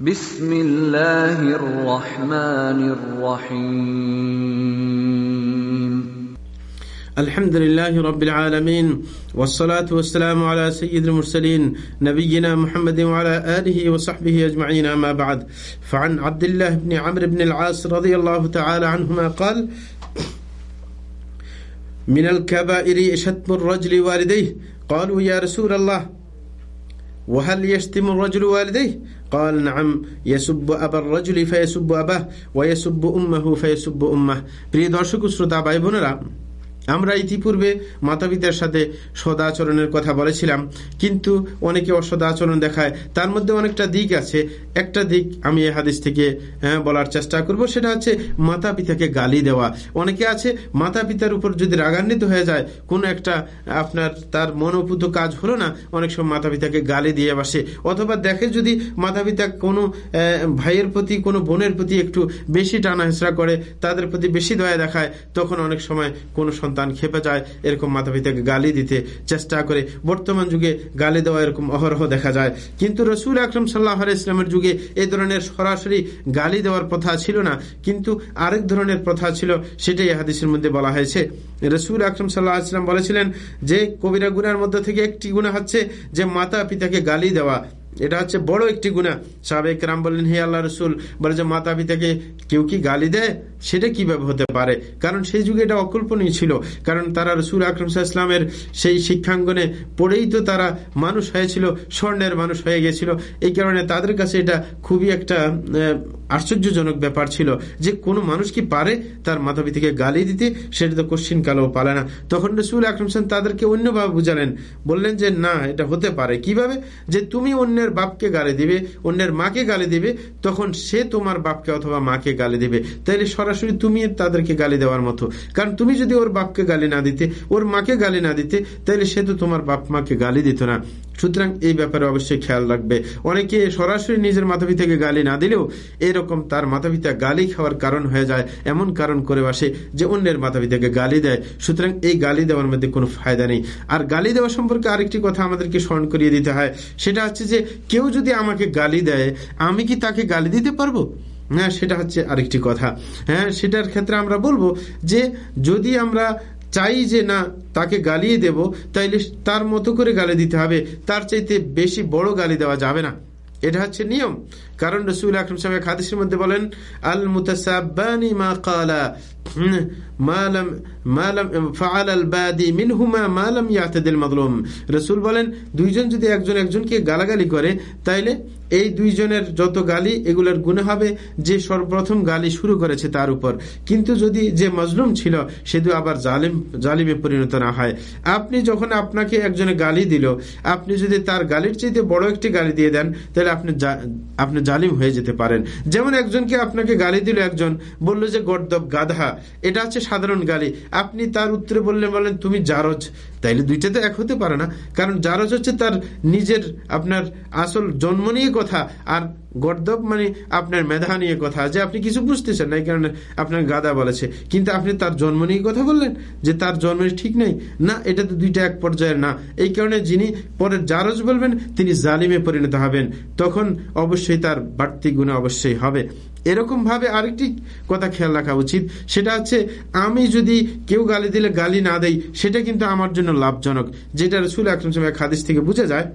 بسم الله الرحمن الرحيم. الحمد لله رب العالمين والصلاة والسلام على سيد المرسلين نبينا محمد وعلى آله وصحبه أجمعين أما بعد. فعن عبد الله بن عمرو بن العاص رضي الله تعالى عنهما قال من الكبائر شتم الرجل والديه. قالوا يا رسول الله وهل يشتم الرجل والديه؟ قال نعم يسب أبا الرجل فيسب أباه ويسب أمه فيسب أمه. بريد عشق سرطة باي আমরা ইতিপূর্বে মাতা পিতার সাথে সদাচরণের কথা বলেছিলাম কিন্তু অনেকে অসদাচরণ দেখায়। তার মধ্যে অনেকটা দিক আছে। একটা দিক আমি এই হাদিস থেকে হ্যাঁ, বলার চেষ্টা করব সেটা হচ্ছে মাতা পিতাকে গালি দেওয়া। অনেকে আছে মাতা পিতার উপর যদি রাগান্বিত হয়ে যায় কোনো একটা আপনার তার মনোপুত কাজ হলো না অনেক সময় মাতা পিতাকে গালি দিয়ে বসে। অথবা দেখে যদি মাতা পিতা কোনো ভাইয়ের প্রতি কোনো বোনের প্রতি একটু বেশি টানা হেঁচড়া করে তাদের প্রতি বেশি দয়া দেখায় তখন অনেক সময় কোনো সন্তান খেপে যায়, এরকম মাতা পিতাকে গালি দিতে চেষ্টা করে। বর্তমান যুগে গালি দেওয়া এরকম অহরহ দেখা যায়। কিন্তু রসুল আকরম সাল্লাহ ইসলামের যুগে এই ধরনের সরাসরি গালি দেওয়ার প্রথা ছিল না। কিন্তু আরেক ধরনের প্রথা ছিল, সেটাই হাদিসের মধ্যে বলা হয়েছে। রসুল আকরম সাল্লাহ ইসলাম বলেছিলেন যে, কবিরা গুনার মধ্যে থেকে একটি গুণা হচ্ছে যে মাতা পিতাকে গালি দেওয়া। এটা হচ্ছে বড় একটি গুণা সাবেক রাম বললেন, হে আল্লাহ রসুল, বলে যে মাতা পিতাকে কেউ কি গালি দেয়? সেটা কীভাবে হতে পারে? কারণ সেই যুগে এটা অকল্পনীয় ছিল। কারণ তারা রসুল আকরম ইসলামের সেই শিক্ষাঙ্গনে পড়েই তো তারা মানুষ হয়েছিল, স্বর্ণের মানুষ হয়ে গেছিল। এই কারণে তাদের কাছে এটা খুবই একটা আশ্চর্যজনক ব্যাপার ছিল যে কোনো মানুষ কি পারে তার মাতা পিতাকে গালি দিতে? সেটা তো কোশ্চিন কালেও পারে না। তখন রসুল আকরম তাদেরকে অন্যভাবে বুঝালেন। বললেন যে, না, এটা হতে পারে। কীভাবে? যে, তুমি অন্যের বাপকে গালি দিবে, অন্যের মাকে গালি দিবে, তখন সে তোমার বাপকে অথবা মাকে গালি দিবে। তাইলে সরাসরি তুমি তাদেরকে গালি দেওয়ার মতো। কারণ তুমি যদি ওর বাপকে গালি না দিতে, ওর মাকে গালি না দিতে, তাইলে সে তো তোমার বাপ মাকে গালি দিত না। সুতরাং এই ব্যাপারে অবশ্যই খেয়াল রাখবে। অনেকে সরাসরি নিজের মাতা পিতাকে গালি না দিলেও এরকম তার মাতা পিতা গালি খাওয়ার কারণ হয়ে যায়, এমন কারণ করে বসে যে অন্যের পিতাকে গালি দেয়। সুতরাং এই গালি দেওয়ার মধ্যে কোনো ফায়দা নেই। আর গালি দেওয়া সম্পর্কে আরেকটি কথা আমাদেরকে স্মরণ করিয়ে দিতে হয়, সেটা হচ্ছে যে কেউ যদি আমাকে গালি দেয়, আমি কি তাকে গালি দিতে পারব? হ্যাঁ সেটা হচ্ছে আরেকটি কথা। হ্যাঁ সেটার ক্ষেত্রে আমরা বলব যে যদি আমরা চাই যে না, তাকে গালিয়ে দেব, তাইলে তার মতো করে গালি দিতে হবে। তার চাইতে বেশি বড় গালি দেওয়া যাবে না। এটা হচ্ছে নিয়ম। কারণ রসুল আকরম সাহেব খাদিসের মধ্যে বলেন আল মুতাসাবানি মা কালা রসুল বলেন, দুইজন যদি একজন একজনকে গালাগালি করে, তাইলে এই দুইজনের যত গালি, এগুলোর গুণে হবে যে সর্বপ্রথম গালি শুরু করেছে তার উপর। কিন্তু যদি যে মজলুম ছিল সেদু আবার জালিম, জালিমে পরিণত না হয়। আপনি যখন আপনাকে একজনে গালি দিল, আপনি যদি তার গালির চাইতে বড় একটি গালি দিয়ে দেন তাহলে আপনি আপনি জালিম হয়ে যেতে পারেন। যেমন একজনকে আপনাকে গালি দিল একজন, বলল যে, গর্দব গাধা। এটা হচ্ছে সাধারণ গালি আপনি তার উত্তরে বললেন বলেন, তুমি জারজ। তাইলে দুইটা তো এক হতে পারে না। কারণ জারজ হচ্ছে তার নিজের, আপনার আসল জন্ম নিয়ে কথা আর গর্দব মানে আপনার মেধা নিয়ে কথা, যে আপনি কিছু বুঝতেছেন না, এই কারণে আপনার গাদা বলেছে। কিন্তু আপনি তার জন্ম নিয়ে কথা বললেন, যে তার জন্ম ঠিক নেই। না, এটা তো দুইটা এক পর্যায়ের না। এই কারণে যিনি পরে জারজ বলবেন, তিনি জালিমে পরিণত হবেন। তখন অবশ্যই তার বাড়তি গুণে অবশ্যই হবে। এরকম ভাবে আরেকটি কথা খেয়াল রাখা উচিত। সেটা হচ্ছে, আমি যদি কেউ গালি দিলে গালি না দেই, সেটা কিন্তু আমার জন্য লাভজনক। যেটা রসুল আকরম সাহেব হাদিস থেকে বুঝে যায়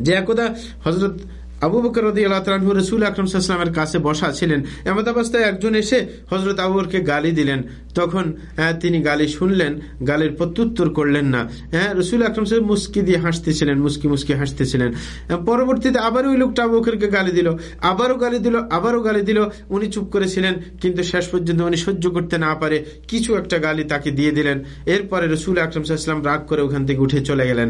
যে একদা হজরত আবু বকর রদি আল্লাহ তালু রসুল আকরম সাল্লামের কাছে বসা ছিলেন। এমত অবস্থায় একজন এসে হজরত আবুরকে গালি দিলেন। তখন তিনি গালি শুনলেন, গালির প্রত্যুত্তর করলেন না। হ্যাঁ রসুল আকরম সাহেব মুস্কি দিয়ে হাসতেছিলেন, মুস্কি মুস্কি হাসতেছিলেন। পরবর্তীতে আবার ওই লোকটা আবু বকরকে গালি দিল, আবারও গালি দিল, আবারও গালি দিল। উনি চুপ করেছিলেন, কিন্তু শেষ পর্যন্ত উনি সহ্য করতে না পারে, কিছু একটা গালি তাকে দিয়ে দিলেন। এরপরে রসুল আকরম সাল্লাম রাগ করে ওখান থেকে উঠে চলে গেলেন।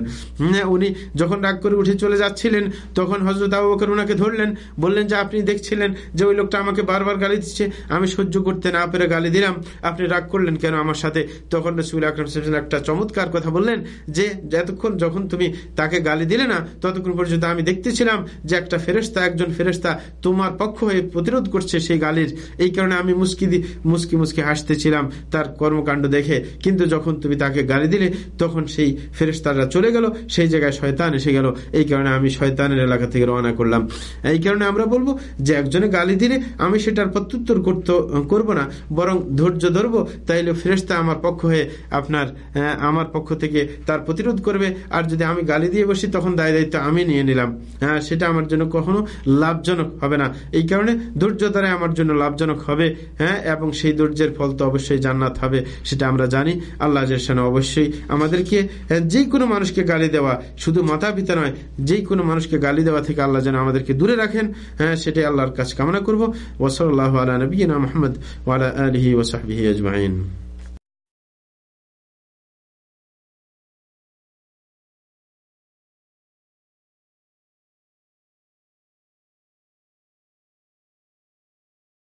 উনি যখন রাগ করে উঠে চলে যাচ্ছিলেন, তখন হজরত আবু বকর ওনাকে ধরলেন, বললেন যে, আপনি দেখছিলেন যে ওই লোকটা আমাকে বারবার গালি দিচ্ছে, আমি সহ্য করতে না পেরে গালি দিলাম, আপনি রাগ রাগ করলেন কেন আমার সাথে? তখন রসুল আকরম সাল্লাল্লাহু একটা চমৎকার কথা বললেন যে, যতক্ষণ যখন তুমি তাকে গালি দিলে না, ততক্ষণ পর্যন্ত আমি দেখতেছিলাম যে একটা ফেরেস্তা একজন ফেরেস্তা তোমার পক্ষ হয়ে প্রতিরোধ করছে সেই গালির। এই কারণে আমি মুস্কি মুস্কি মুস্কি হাসতেছিলাম তার কর্মকাণ্ড দেখে। কিন্তু যখন তুমি তাকে গালি দিলে, তখন সেই ফেরেস্তারা চলে গেল, সেই জায়গায় শয়তান এসে গেল। এই কারণে আমি শয়তানের এলাকা থেকে রওনা করলাম। এই কারণে আমরা বলব যে, একজনে গালি দিলে আমি সেটার প্রত্যুত্তর করতে, করব না, বরং ধৈর্য ধরবো তাইলে ফেরেস্তা আমার পক্ষ হয়ে আপনার আমার পক্ষ থেকে তার প্রতিরোধ করবে। আর যদি আমি গালি দিয়ে বসি, তখন দায় দায়িত্ব আমি নিয়ে নিলাম। হ্যাঁ সেটা আমার জন্য কখনো লাভজনক হবে না। এই কারণে ধৈর্য দ্বারা আমার জন্য লাভজনক হবে হ্যাঁ এবং সেই ধৈর্যের ফল তো অবশ্যই জান্নাত হবে, সেটা আমরা জানি। আল্লাহ জাহান অবশ্যই আমাদেরকে যে কোনো মানুষকে গালি দেওয়া শুধু মাতা পিতা নয়, যে কোনো মানুষকে গালি দেওয়া থেকে আল্লাহ যেন আমাদেরকে দূরে রাখেন হ্যাঁ সেটাই আল্লাহর কাছে কামনা করব। ওসল আল্লাহ আলা নবীনা মোহাম্মদ ওয়ালা আলহি ওসাহবিহি أجمعين